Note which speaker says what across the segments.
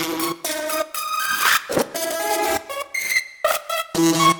Speaker 1: Thank you.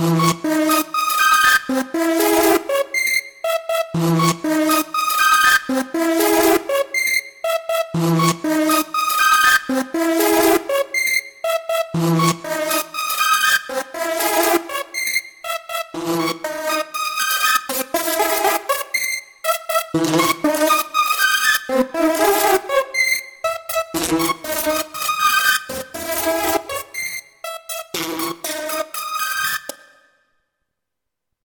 Speaker 1: you